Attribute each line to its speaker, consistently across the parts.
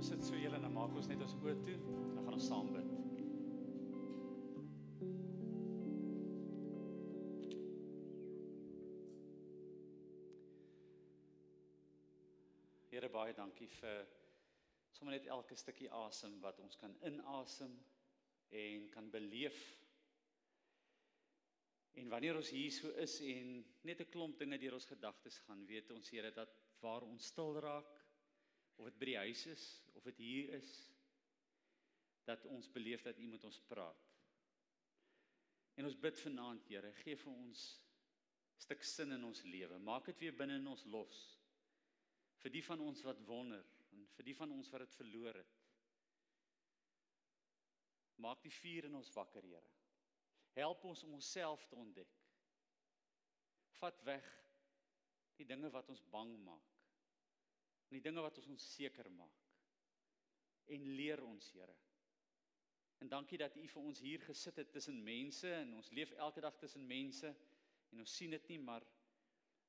Speaker 1: ons sit so julle en dan maak ons net ons oë toe en dan gaan ons saam bid. Here baie dankie vir sommer net elke stukkie asem wat ons kan inasem en kan beleef. En wanneer ons hier so is en net 'n klomp dinge deur ons gedagtes gaan, weet ons Here dat waar ons stil raak of dit by die huis is of dit hier is dat ons beleef dat iemand ons praat. En ons bid vanaand, Here, gee vir ons stuk sin in ons lewe. Maak dit weer binne in ons los vir die van ons wat wonder en vir die van ons wat dit verloor het. Maak die vuur in ons wakker, Here. Help ons om onsself te ontdek. Vat weg die dinge wat ons bang maak. En die dinge wat ons onseker maak. En leer ons, Here. En dankie dat U vir ons hier gesit het tussen mense en ons leef elke dag tussen mense en ons sien dit nie maar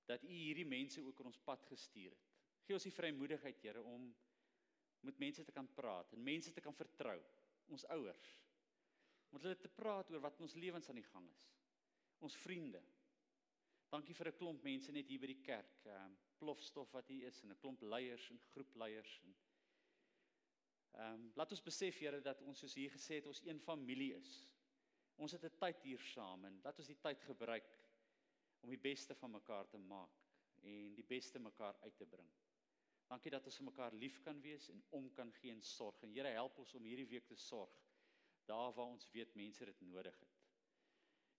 Speaker 1: dat U hierdie mense ook in ons pad gestuur het. Gee ons die vrymoedigheid, Here, om met mense te kan praat en mense te kan vertrou, ons ouers. Om hulle te praat oor wat in ons lewens aan die gang is. Ons vriende. Dankie vir 'n klomp mense net hier by die kerk. Ehm um, plofstof wat hier is en 'n klomp leiers en groepleiers en ehm um, laat ons besef Here dat ons soos hier gesê het ons een familie is. Ons het 'n tyd hier saam en laat ons die tyd gebruik om die beste van mekaar te maak en die beste mekaar uit te bring. Dankie dat ons vir mekaar lief kan wees en om kan gee en sorg. En Here help ons om hierdie week te sorg daar waar ons weet mense dit nodig het.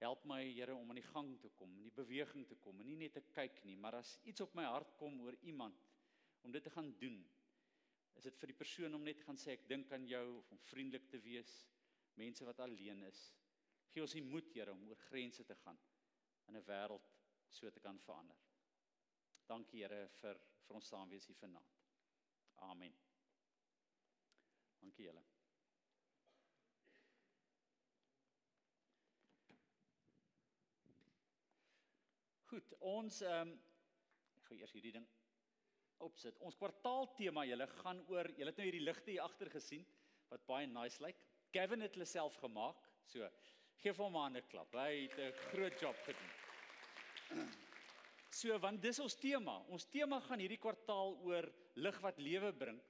Speaker 1: Help my Here om aan die gang te kom, in die beweging te kom en nie net te kyk nie, maar as iets op my hart kom oor iemand om dit te gaan doen, is dit vir die persoon om net te gaan sê ek dink aan jou of om vriendelik te wees, mense wat alleen is. Gee ons die moed Here om oor grense te gaan in 'n wêreld so te kan verander. Dankie Here vir vir ons saamwees hier vanaand. Amen. Dankie julle. Goed, ons ehm um, ek gaan eers hierdie ding opsit. Ons kwartaaltema julle gaan oor julle het nou hierdie ligte hier agter gesien wat baie nice lyk. Like. Gavin het hulle self gemaak. So, gee hom 'n hande klap. Hy het 'n groot job gedoen. So want dis ons tema. Ons tema gaan hierdie kwartaal oor lig wat lewe bring.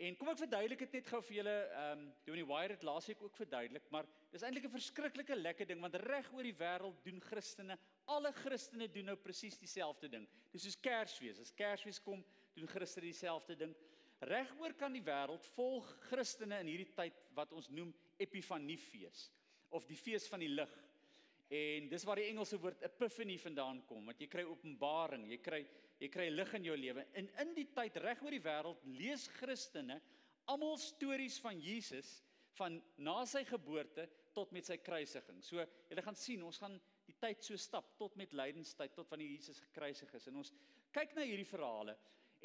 Speaker 1: En kom ek verduidelik dit net gou vir julle. Ehm um, Donnie Wire het laasweek ook verduidelik, maar dis eintlik 'n verskriklike lekker ding want reg oor die wêreld doen Christene, alle Christene doen nou presies dieselfde ding. Dis soos Kersfees. As Kersfees kom, doen Christene dieselfde ding. Reg oor kan die wêreld volg Christene in hierdie tyd wat ons noem Epifaniefees of die fees van die lig. En dis waar die Engelse woord epiphany vandaan kom, want jy kry openbaring, jy kry jy kry lig in jou lewe. En in die tyd reg oor die wêreld lees Christene almal stories van Jesus van na sy geboorte tot met sy kruisiging. So jy gaan sien, ons gaan die tyd so stap tot met lydenstyd tot wanneer Jesus gekruisig is. En ons kyk na hierdie verhale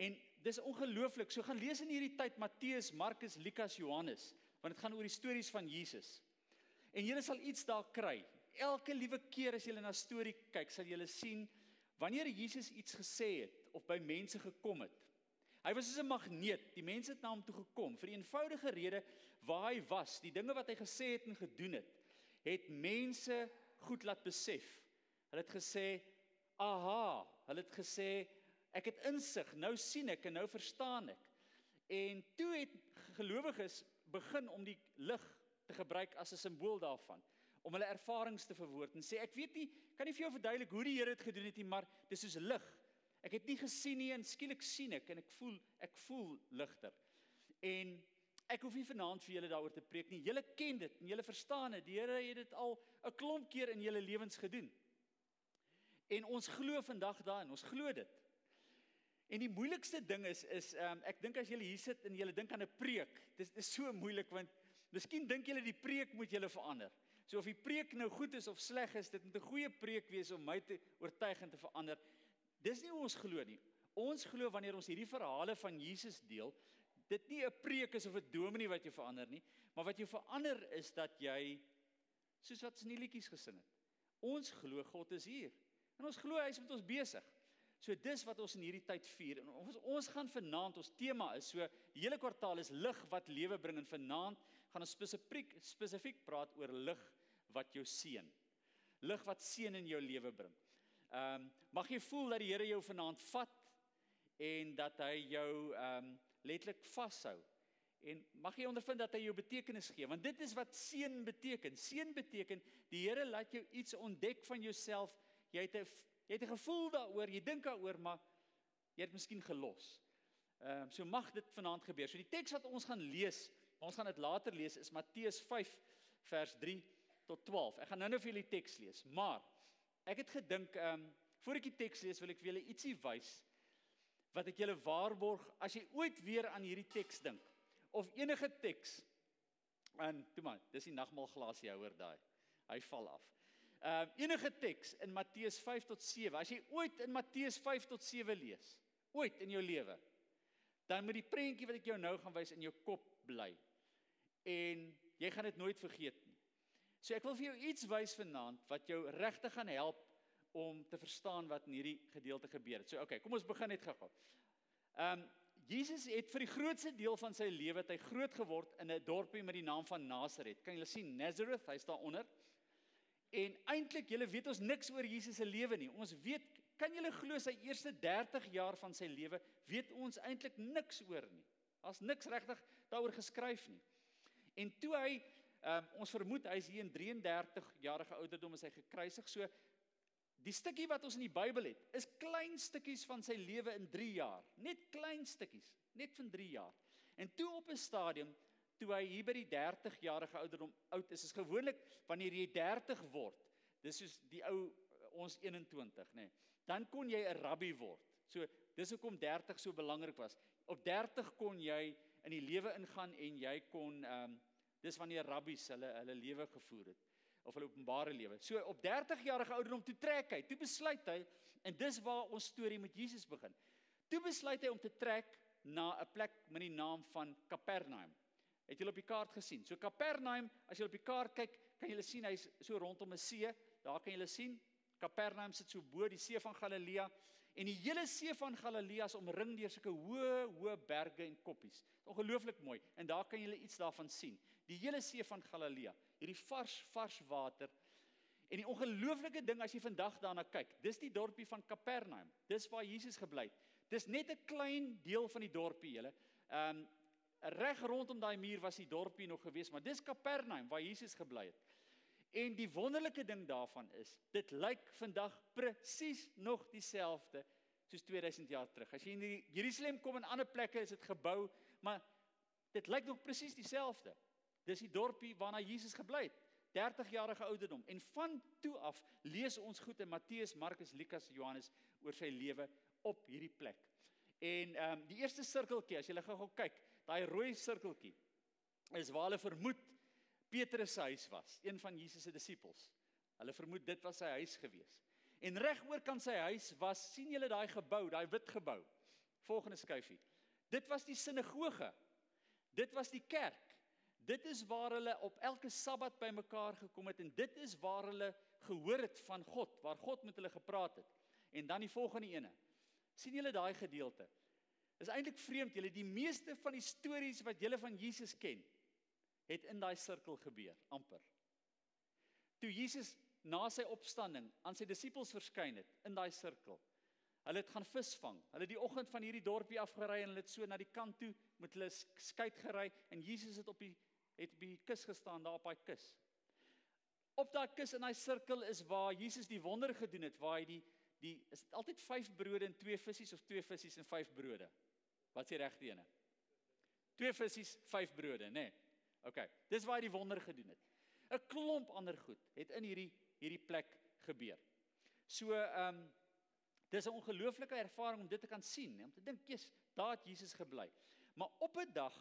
Speaker 1: en dis ongelooflik. So gaan lees in hierdie tyd Matteus, Markus, Lukas, Johannes, want dit gaan oor die stories van Jesus. En jy sal iets daar kry elke liewe keer as jy na storie kyk, sal jy sien wanneer Jesus iets gesê het of by mense gekom het. Hy was soos 'n magneet. Die mense het na hom toe gekom vir die eenvoudige rede waar hy was, die dinge wat hy gesê het en gedoen het, het mense goed laat besef. Hulle het gesê, "Aha," hulle het gesê, "Ek het insig, nou sien ek en nou verstaan ek." En toe het gelowiges begin om die lig te gebruik as 'n simbool daarvan om hulle ervarings te verwoord en sê ek weet nie kan nie vir jou verduidelik hoe die Here dit gedoen het nie maar dis soos lig. Ek het nie gesien nie en skielik sien ek en ek voel ek voel ligter. En ek hoef nie vanaand vir julle daaroor te preek nie. Julle ken dit en julle verstaan dit. Die Here het dit al 'n klomp keer in julle lewens gedoen. En ons glo vandag daarin. Ons glo dit. En die moeilikste ding is is um, ek dink as julle hier sit en julle dink aan 'n preek, dis is so moeilik want miskien dink julle die preek moet julle verander. So of die preek nou goed is of sleg is, dit moet 'n goeie preek wees om my te oortuig en te verander. Dis nie ons glo nie. Ons glo wanneer ons hierdie verhale van Jesus deel, dit nie 'n preek is of 'n dominee wat jou verander nie, maar wat jou verander is dat jy soos wat ons in die liedjies gesing het. Ons glo God is hier. En ons glo hy is met ons besig. So dis wat ons in hierdie tyd vier. En ons ons gaan vanaand ons tema is so die hele kwartaal is lig wat lewe bring en vanaand gaan ons spesifiek spesifiek praat oor lig wat jou seën. Lig wat seën in jou lewe bring. Ehm um, mag jy voel dat die Here jou vanaand vat en dat hy jou ehm um, letterlik vashou. En mag jy ondervind dat hy jou betekenis gee want dit is wat seën beteken. Seën beteken die Here laat jou iets ontdek van jouself. Jy het 'n jy het 'n gevoel daaroor, jy dink daaroor, maar jy het miskien gelos. Ehm um, so mag dit vanaand gebeur. So die teks wat ons gaan lees, ons gaan dit later lees is Matteus 5 vers 3 tot 12. Ek gaan nou-nou vir julle die teks lees, maar ek het gedink ehm um, voor ek die teks lees wil ek vir julle ietsie wys wat ek julle waarborg as jy ooit weer aan hierdie teks dink of enige teks en toe maar dis die nagmaal glasie houer daai hy val af. Ehm uh, enige teks in Matteus 5 tot 7 as jy ooit in Matteus 5 tot 7 lees ooit in jou lewe dan moet die prentjie wat ek jou nou gaan wys in jou kop bly. En jy gaan dit nooit vergeet nie. So ek wil vir jou iets wys vanaand wat jou regtig gaan help om te verstaan wat in hierdie gedeelte gebeur het. So okay, kom ons begin net gou-gou. Ehm um, Jesus het vir die grootste deel van sy lewe hy groot geword in 'n dorpie met die naam van Nasaret. Kan julle sien Nazareth, hy staan onder. En eintlik, julle weet ons niks oor Jesus se lewe nie. Ons weet, kan julle glo sy eerste 30 jaar van sy lewe weet ons eintlik niks oor nie. Daar's niks regtig daaroor geskryf nie. En toe hy um, ons vermoed hy is hier in 33 jarige ouderdom is hy gekruisig. So die stukkie wat ons in die Bybel het, is klein stukkies van sy lewe in 3 jaar. Net klein stukkies, net van 3 jaar. En toe op 'n stadium toe hy hier by die 30 jarige ouderdom oud is, is gewoonlik wanneer jy 30 word. Dis soos die ou ons 21, nê. Nee, dan kon jy 'n rabbi word. So dis hoekom 30 so belangrik was. Op 30 kon jy in die lewe ingaan en jy kon ehm um, dis wanneer rabbies hulle hulle lewe gevoer het of hulle openbare lewe. So op 30 jarige ouderdom toe trek hy, toe besluit hy en dis waar ons storie met Jesus begin. Toe besluit hy om te trek na 'n plek met die naam van Kapernaum. Het julle op die kaart gesien? So Kapernaum, as jy op die kaart kyk, kan jy sien hy's so rondom 'n see. Daar kan jy sien Kapernaum sit so bo die see van Galilea. En die hele see van Galilea is omring deur sulke hoë, hoë berge en koppies. Ongelooflik mooi. En daar kan jy iets daarvan sien. Die hele see van Galilea, hierdie vars, vars water. En die ongelooflike ding as jy vandag daarna kyk, dis die dorpie van Kapernaum. Dis waar Jesus gebly het. Dis net 'n klein deel van die dorpie, julle. Ehm um, reg rondom daai muur was die dorpie nog gewees, maar dis Kapernaum waar Jesus gebly het. En die wonderlike ding daarvan is, dit lyk vandag presies nog dieselfde soos 2000 jaar terug. As jy in Jerusalem kom en ander plekke is dit gebou, maar dit lyk nog presies dieselfde. Dis die dorpie waarna Jesus gebly het, 30 jarige ouderdom. En van toe af lees ons goed in Matteus, Markus, Lukas, Johannes oor sy lewe op hierdie plek. En ehm um, die eerste sirkeltjie, as jy gou-gou kyk, daai rooi sirkeltjie is waar hulle vermoed Petrus se huis was, een van Jesus se disippels. Hulle vermoed dit was sy huis gewees. En reg oor kan sy huis was, sien julle daai gebou, daai wit gebou. Volgende skyfie. Dit was die sinagoge. Dit was die kerk. Dit is waar hulle op elke Sabbat bymekaar gekom het en dit is waar hulle gehoor het van God, waar God met hulle gepraat het. En dan die volgende ene. sien julle daai gedeelte? Is eintlik vreemd, julle die meeste van die stories wat julle van Jesus ken, het in daai sirkel gebeur amper. Toe Jesus na sy opstanding aan sy disippels verskyn het in daai sirkel. Hulle het gaan visvang. Hulle het die oggend van hierdie dorpie afgery en hulle het so na die kant toe met hulle skei gery en Jesus het op die het op die kus gestaan daar op daai kus. Op daai kus in daai sirkel is waar Jesus die wonder gedoen het, waar hy die die is altyd 5 brode en 2 visse of 2 visse en 5 brode. Wat s'e regte ene? 2 visse, 5 brode, nê? Nee. OK. Dis waar hy die wonder gedoen het. 'n Klomp ander goed het in hierdie hierdie plek gebeur. So ehm um, dis 'n ongelooflike ervaring om dit te kan sien, om te dink, "Jesus, daar het Jesus gebly." Maar op 'n dag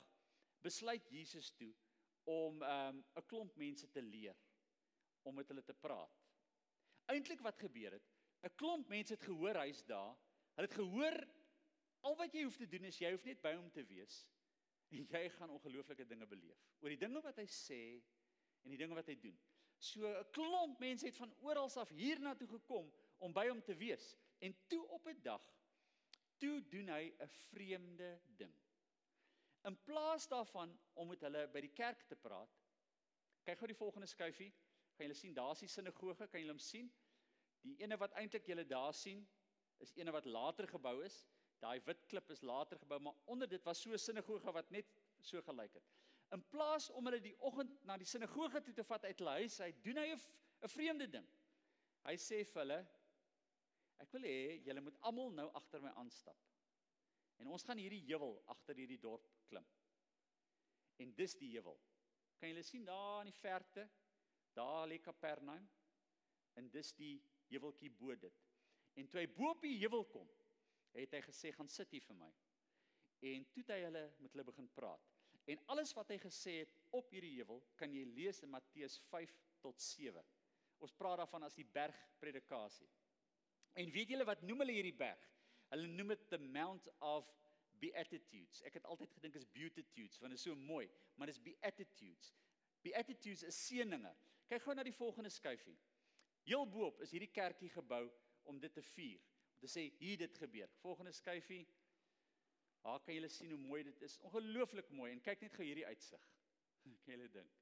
Speaker 1: besluit Jesus toe om ehm um, 'n klomp mense te leer om met hulle te praat. Eintlik wat gebeur het, 'n klomp mense het gehoor hy's daar. Hulle het gehoor al wat jy hoef te doen is jy hoef net by hom te wees en jy gaan ongelooflike dinge beleef oor die dinge wat hy sê en die dinge wat hy doen. So 'n klomp mense het van oral af hiernatoe gekom om by hom te wees. En toe op 'n dag toe doen hy 'n vreemde ding. In plaas daarvan om met hulle by die kerk te praat, kyk gou die volgende skyfie, gaan julle sien daar's die sinagoge, kan julle hom sien? Die ene wat eintlik julle daar sien, is ene wat later gebou is. Daai wit klip is later gebou, maar onder dit was so 'n sinagoge wat net so gelyk het. In plaas om hulle die oggend na die sinagoge toe te vat uit hulle huis, hy doen hy 'n vreemde ding. Hy sê vir hulle: "Ek wil hê julle moet almal nou agter my aanstap. En ons gaan hierdie heuwel agter hierdie dorp klim. En dis die heuwel. Kan julle sien daar in die verte? Daar lê Kapernaum. En dis die heuweltjie bo dit. En toe hy bo op die heuwel kom, het hy gesê: "Gaan sit hier vir my." En toe hy hulle met hulle begin praat. En alles wat hy gesê het op hierdie heuwel kan jy lees in Matteus 5 tot 7. Ons praat daarvan as die bergpredikasie. En weet julle wat noem hulle hierdie berg? Hulle noem dit the Mount of Beatitudes. Ek het altyd gedink is Beatitudes want dit is so mooi, maar dit is Beatitudes. Beatitudes is seëninge. Kyk gou na die volgende skyfie. Heel bo-op is hierdie kerkie gebou om dit te vier, te sê hier dit gebeur. Volgende skyfie. Daar kan julle sien hoe mooi dit is. Ongelooflik mooi en kyk net gou hierdie uitsig. Kan julle dink?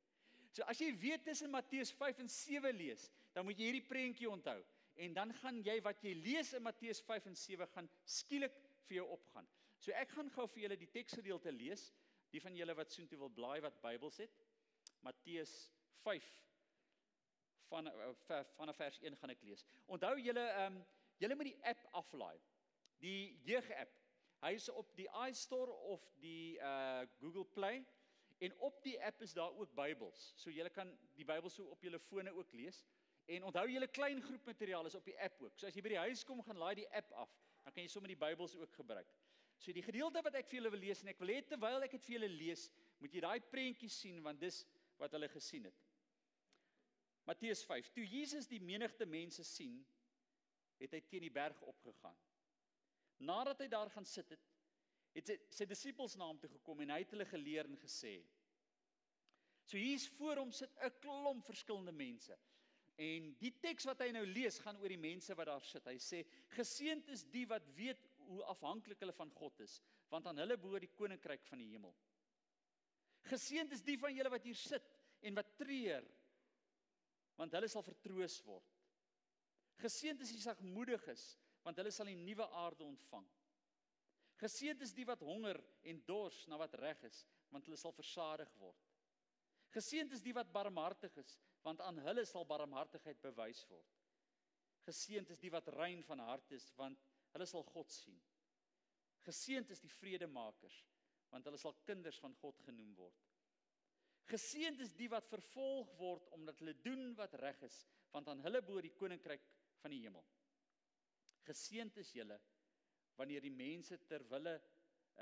Speaker 1: So as jy weet tussen Matteus 5 en 7 lees, dan moet jy hierdie prentjie onthou. En dan gaan jy wat jy lees in Matteus 5 en 7 gaan skielik vir jou opgaan. So ek gaan gou vir julle die teksgedeelte lees. Die van julle wat soontoe wil blaai wat Bybels het. Matteus 5 van eh, van vers 1 gaan ek lees. Onthou julle ehm um, julle moet die app aflaai. Die jeug-app Hy is op die iStore of die uh Google Play en op die app is daar ook Bybels. So jy kan die Bybel so op jou fone ook lees. En onthou julle klein groep materiaal is op die app ook. So as jy by die huis kom gaan laai die app af, dan kan jy sommer die Bybels ook gebruik. So die gedeelte wat ek vir julle wil lees en ek wil hê terwyl ek dit vir julle lees, moet jy daai prentjie sien want dis wat hulle gesien het. Matteus 5. Toe Jesus die menigte mense sien, het hy teen die berg opgegaan. Nadat hy daar gaan sit het, het sy, sy disippels na hom toe gekom en hy het hulle geleer en gesê: So hier's voor hom sit 'n klomp verskillende mense. En die teks wat hy nou lees gaan oor die mense wat daar sit. Hy sê: Geseënd is die wat weet hoe afhanklik hulle van God is, want aan hulle behoort die koninkryk van die hemel. Geseënd is die van julle wat hier sit en wat treur, want hulle sal vertroos word. Geseënd is die sagmoediges, want hulle sal die nuwe aarde ontvang. Geseënd is die wat honger en dors na wat reg is, want hulle sal versadig word. Geseënd is die wat barmhartig is, want aan hulle sal barmhartigheid bewys word. Geseënd is die wat rein van hart is, want hulle sal God sien. Geseënd is die vredemakers, want hulle sal kinders van God genoem word. Geseënd is die wat vervolg word omdat hulle doen wat reg is, want aan hulle behoort die koninkryk van die hemel. Geseënd is julle wanneer die mense ter wille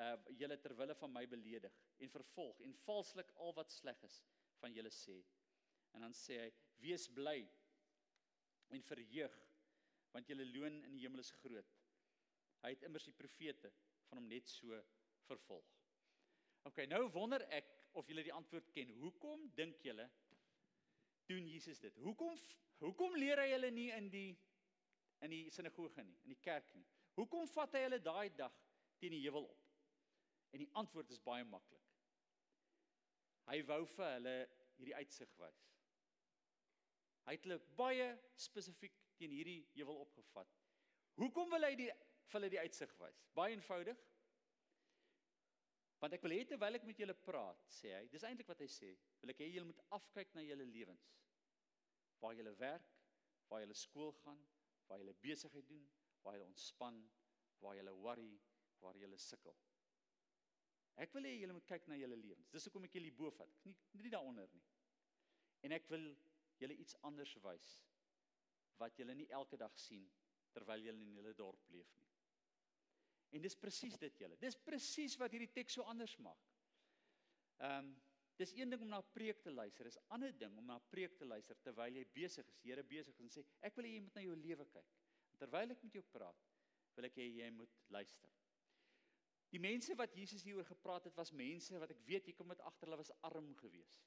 Speaker 1: uh julle ter wille van my beledig en vervolg en valslik al wat sleg is van julle sê. En dan sê hy: "Wees bly en verheug, want julle loon in die hemel is groot." Hy het immers die profete van hom net so vervolg. OK, nou wonder ek of julle die antwoord ken. Hoekom dink julle doen Jesus dit? Hoekom hoekom leer hy hulle nie in die in die sinagoge nie, in die kerk nie. Hoekom vat hy hulle daai dag teen die heuwel op? En die antwoord is baie maklik. Hy wou vir hulle hierdie uitsig wys. Hy het hulle baie spesifiek teen hierdie heuwel opgevat. Hoekom wil hy die vir hulle die uitsig wys? Baie eenvoudig. Want ek wil hê terwyl ek met julle praat, sê hy, dis eintlik wat hy sê, wil ek hê julle moet afkyk na julle lewens. Waar julle werk, waar julle skool gaan, waar jy besigheid doen, waar jy ontspan, waar jy worry, waar jy sukkel. Ek wil hê julle moet kyk na julle lewens. Dis hoekom ek julle bo vat, nie nie daaronder nie. En ek wil julle iets anders wys wat julle nie elke dag sien terwyl julle in julle dorp leef nie. En dis presies dit julle. Dis presies wat hierdie teks so anders maak. Ehm um, Dis een ding om na 'n preek te luister, is 'n ander ding om na 'n preek te luister terwyl jy besig is, Here besig is en sê ek wil hê jy moet na jou lewe kyk. En terwyl ek met jou praat, wil ek hê jy moet luister. Die mense wat Jesus hieroor gepraat het, was mense wat ek weet jy kom met agter hulle was arm geweest.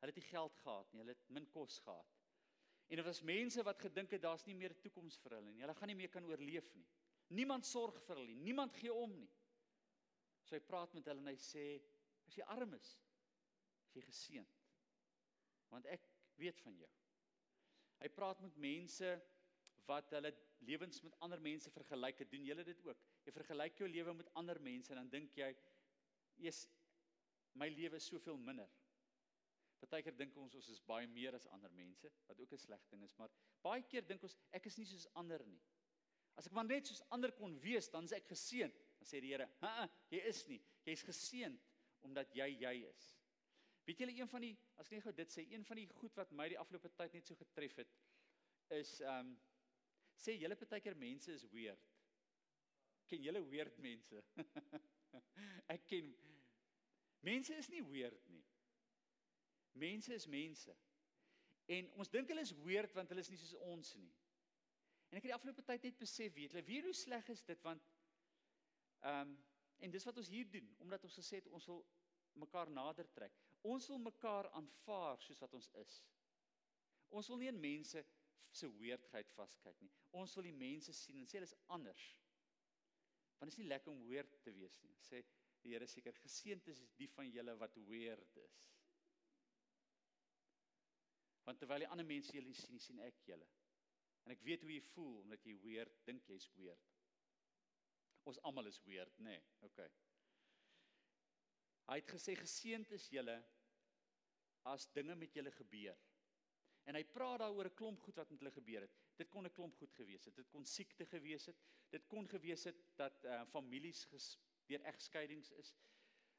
Speaker 1: Hulle het nie geld gehad nie, hulle het min kos gehad. En dit was mense wat gedink het daar's nie meer 'n toekoms vir hulle nie. Hulle gaan nie meer kan oorleef nie. Niemand sorg vir hulle nie. Niemand gee om nie. So hy praat met hulle en hy sê as jy arm is, is jy geseënd. Want ek weet van jou. Hy praat met mense wat hulle lewens met ander mense vergelyk. Doen julle dit ook? Jy vergelyk jou lewe met ander mense en dan dink jy, "Eers my lewe is soveel minder." Partykeer dink ons ons is baie meer as ander mense, wat ook 'n sleg ding is, maar baie keer dink ons ek is nie soos ander nie. As ek maar net soos ander kon wees, dan is ek geseënd. Dan sê die Here, "Ha, jy is nie. Jy's geseënd omdat jy jy is." Weet julle een van die as ek net gou dit sê, een van die goed wat my die afgelope tyd net so getref het, is ehm um, sê julle partykeer mense is weird. Ken julle weird mense? ek ken mense is nie weird nie. Mense is mense. En ons dink hulle is weird want hulle is nie soos ons nie. En ek het die afgelope tyd net besef, weet julle, wie hoe sleg is dit want ehm um, en dis wat ons hier doen omdat ons gesê het ons wil mekaar nader trek. Ons wil mekaar aanvaar soos wat ons is. Ons wil nie in mense se weirdheid vaskyk nie. Ons wil die mense sien en sê hulle is anders. Want dit is nie lekker om weird te wees nie. Sê die Here seker geseënd is die van julle wat weird is. Want terwyl die ander mense julle sien, sien ek julle. En ek weet hoe jy voel omdat jy weird dink jy's weird. Ons almal is weird, nê? Nee, okay. Hy het gesê geseënd is julle as dinge met julle gebeur. En hy praat daaroor 'n klomp goed wat met hulle gebeur het. Dit kon 'n klomp goed gewees het. Dit kon siekte gewees het. Dit kon gewees het dat uh, families deur egskeidings is.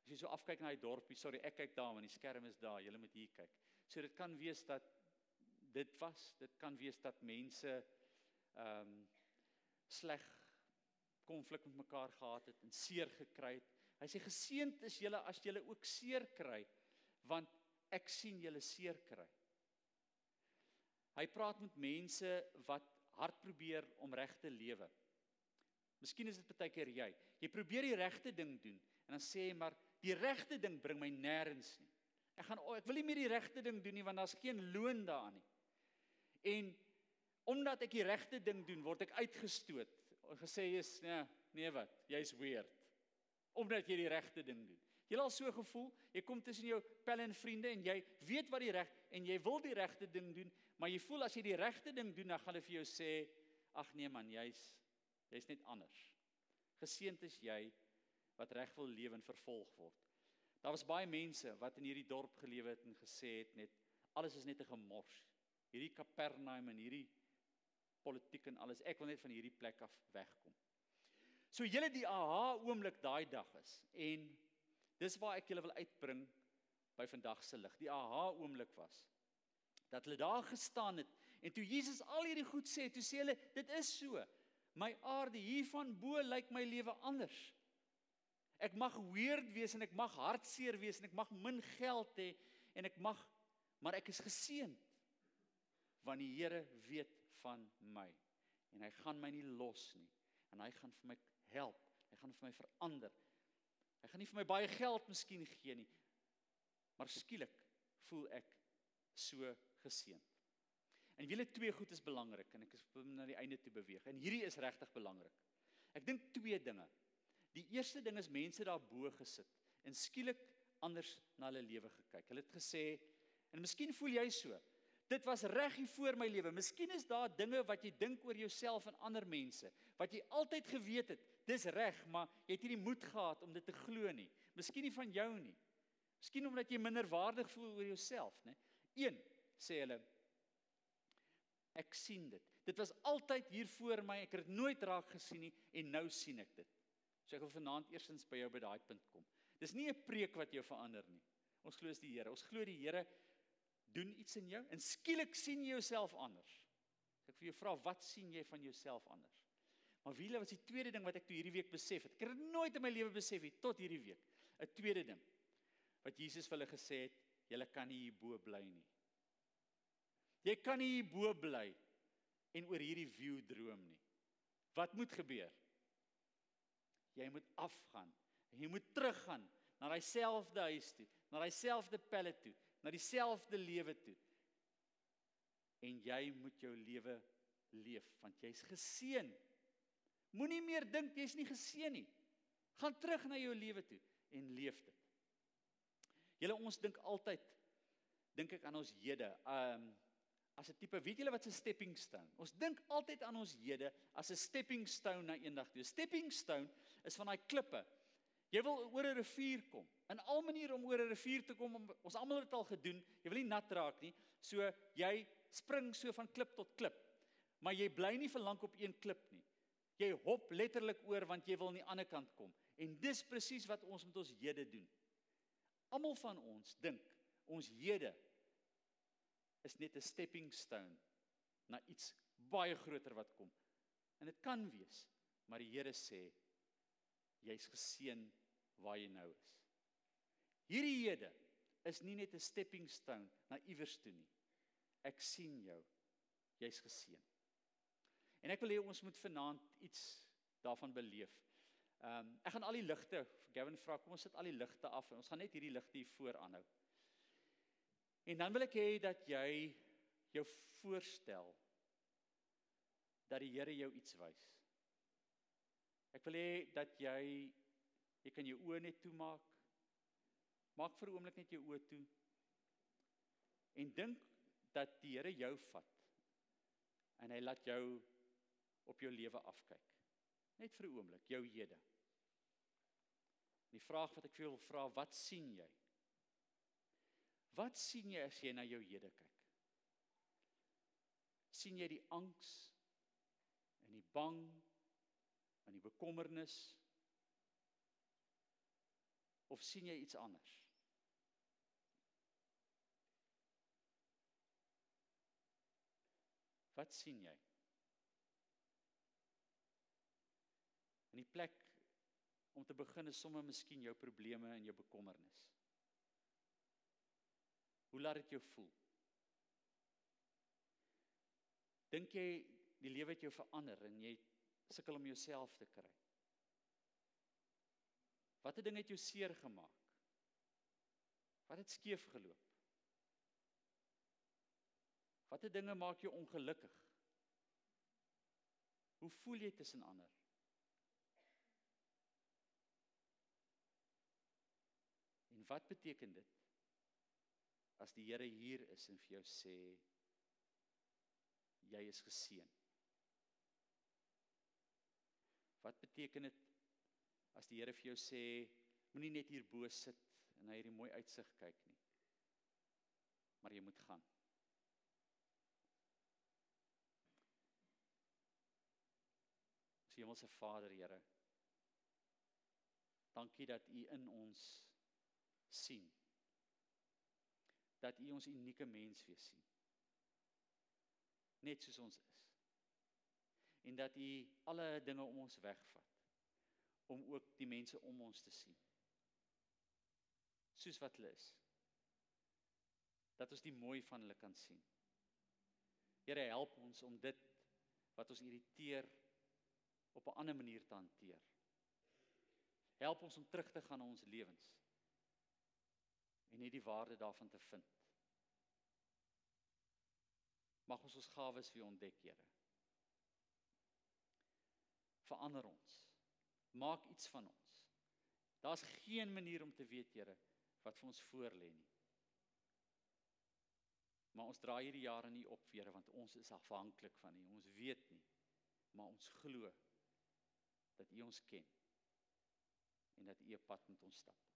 Speaker 1: As jy so afkyk na die dorpie, sorry, ek kyk daar want die skerm is daar. Jy moet hier kyk. So dit kan wees dat dit was, dit kan wees dat mense ehm um, sleg konflik met mekaar gehad het en seer gekry het. Hy sê geseënd is julle as julle ook seer kry, want ek sien julle seer kry. Hy praat met mense wat hard probeer om reg te lewe. Miskien is dit baie keer jy. Jy probeer die regte ding doen en dan sê jy maar die regte ding bring my nêrens nie. Ek gaan ek wil nie meer die regte ding doen nie want daar's geen loon daarin nie. En omdat ek die regte ding doen, word ek uitgestoot. Gesê is nee, nee wat? Jy's weird. Omdat jy die regte ding doen. Jy het al so gevoel, jy kom tussen jou pelle en vriende en jy weet wat die reg en jy wil die regte ding doen, maar jy voel as jy die regte ding doen, dan gaan hulle vir jou sê, ag nee man, jy's jy's net anders. Geseënd is jy wat reg wil lewe en vervolg word. Daar was baie mense wat in hierdie dorp gelewe het en gesê het net alles is net 'n gemors. Hierdie Kapernaum en hierdie politiek en alles. Ek wil net van hierdie plek af wegkom. So julle die aha oomblik daai dag is en dis waar ek julle wil uitbring by vandag se lig. Die aha oomblik was dat hulle daar gestaan het en toe Jesus al hierdie goed sê, toe sê hulle dit is so. My aarde hiervan bo lyk my lewe anders. Ek mag weird wees en ek mag hartseer wees en ek mag min geld hê en ek mag maar ek is geseënd want die Here weet van my en hy gaan my nie los nie en hy gaan vir my help. Hy gaan vir my verander. Hy gaan nie vir my baie geld miskien gee nie maar skielik voel ek so geseënd. En wiele twee goed is belangrik en ek is na die einde toe beweeg. En hierdie is regtig belangrik. Ek dink twee dinge. Die eerste ding is mense daarbo gesit en skielik anders na hulle lewe gekyk. Hulle het gesê en miskien voel jy so. Dit was reg hier voor my lewe. Miskien is daar dinge wat jy dink oor jouself en ander mense wat jy altyd geweet het, dis reg, maar jy het nie die moed gehad om dit te glo nie. Miskien nie van jou nie. Miskien omdat jy minderwaardig voel oor jouself, né? Een sê hulle ek sien dit. Dit was altyd hier voor my. Ek het dit nooit raak gesien nie en nou sien ek dit. So ek wil vanaand eersins by jou by daai punt kom. Dis nie 'n preek wat jou verander nie. Ons glo is die Here. Ons glo die Here doen iets in jou en skielik sien jy jouself anders. Ek vir jou vra, wat sien jy van jouself anders? Maar wiele was die tweede ding wat ek toe hierdie week besef het. Ek het dit nooit in my lewe besef nie tot hierdie week. 'n Tweede ding wat Jesus vir hulle gesê het, julle kan nie hier bo bly nie. Jy kan nie hier bo bly en oor hierdie view droom nie. Wat moet gebeur? Jy moet afgaan. Jy moet teruggaan na daai selfde huis toe, na daai selfde pelle toe, na dieselfde lewe toe. en jy moet jou lewe leef want jy's geseën. Moenie meer dink jy's nie geseën nie. Gaan terug na jou lewe toe en leef dit. Julle ons dink altyd dink ek aan ons hede. Um as 'n tipe, weet julle wat 'n stepping stone? Ons dink altyd aan ons hede as 'n stepping stone na eendag toe. Stepping stone is van daai klippe. Jy wil oor 'n rivier kom. En al maniere om oor 'n rivier te kom, ons almal het dit al gedoen. Jy wil nie nat raak nie. So jy spring so van klip tot klip. Maar jy bly nie vir lank op een klip nie. Jy hop letterlik oor want jy wil aan die ander kant kom. En dis presies wat ons met ons hede doen. Almal van ons dink ons hede is net 'n stepping stone na iets baie groter wat kom. En dit kan wees, maar die Here sê jy's geseën waar jy nou is. Hierdie hede is nie net 'n stepping stone na iewers toe nie. Ek sien jou. Jy's geseën. En ek wil hê ons moet vanaand iets daarvan beleef. Ehm um, ek gaan al die ligte, Gavin vra kom ons sit al die ligte af en ons gaan net hierdie ligte hier voor aanhou. En dan wil ek hê dat jy jou voorstel dat die Here jou iets wys. Ek wil hê dat jy jy kan jou oë net toemaak. Maak vir 'n oomblik net jou oë toe. En dink dat die Here jou vat. En hy laat jou op jou lewe afkyk. Net vir 'n oomblik, jou hede. Die vraag wat ek vir jou wil vra, wat sien jy? Wat sien jy as jy na jou hede kyk? sien jy die angs en die bang en die bekommernis of sien jy iets anders? Wat sien jy? In die plek om te begin is sommer miskien jou probleme en jou bekommernis. Hoe laat dit jou voel? Dink jy die lewe het jou verander en jy sukkel om jouself te kry? Watter ding het jou seer gemaak? Wat het skeef geloop? Watter dinge maak jou ongelukkig? Hoe voel jy tussen ander? En wat beteken dit as die Here hier is en vir jou sê jy is geseën? Wat beteken dit as die Here vir jou sê moenie net hier bo sit en na hierdie mooi uitsig kyk nie. Maar jy moet gaan. Ons Hemelse Vader, Here. Dankie dat U in ons sien. Dat U ons unieke mens wees sien. Net soos ons is. En dat U alle dinge om ons wegvat om ook die mense om ons te sien. Soos wat hulle is. Dat ons die mooi van hulle kan sien. Here help ons om dit wat ons irriteer op 'n ander manier te hanteer. Help ons om terug te gaan na ons lewens en net die waarde daarvan te vind. Mag ons ons gawes weer ontdek, Here. Verander ons. Maak iets van ons. Daar's geen manier om te weet, Here, wat vir ons voorlê nie. Maar ons draai hierdie jare nie op, Here, want ons is afhanklik van U. Ons weet nie, maar ons glo dat U ons ken en dat U 'n pad met ons stap.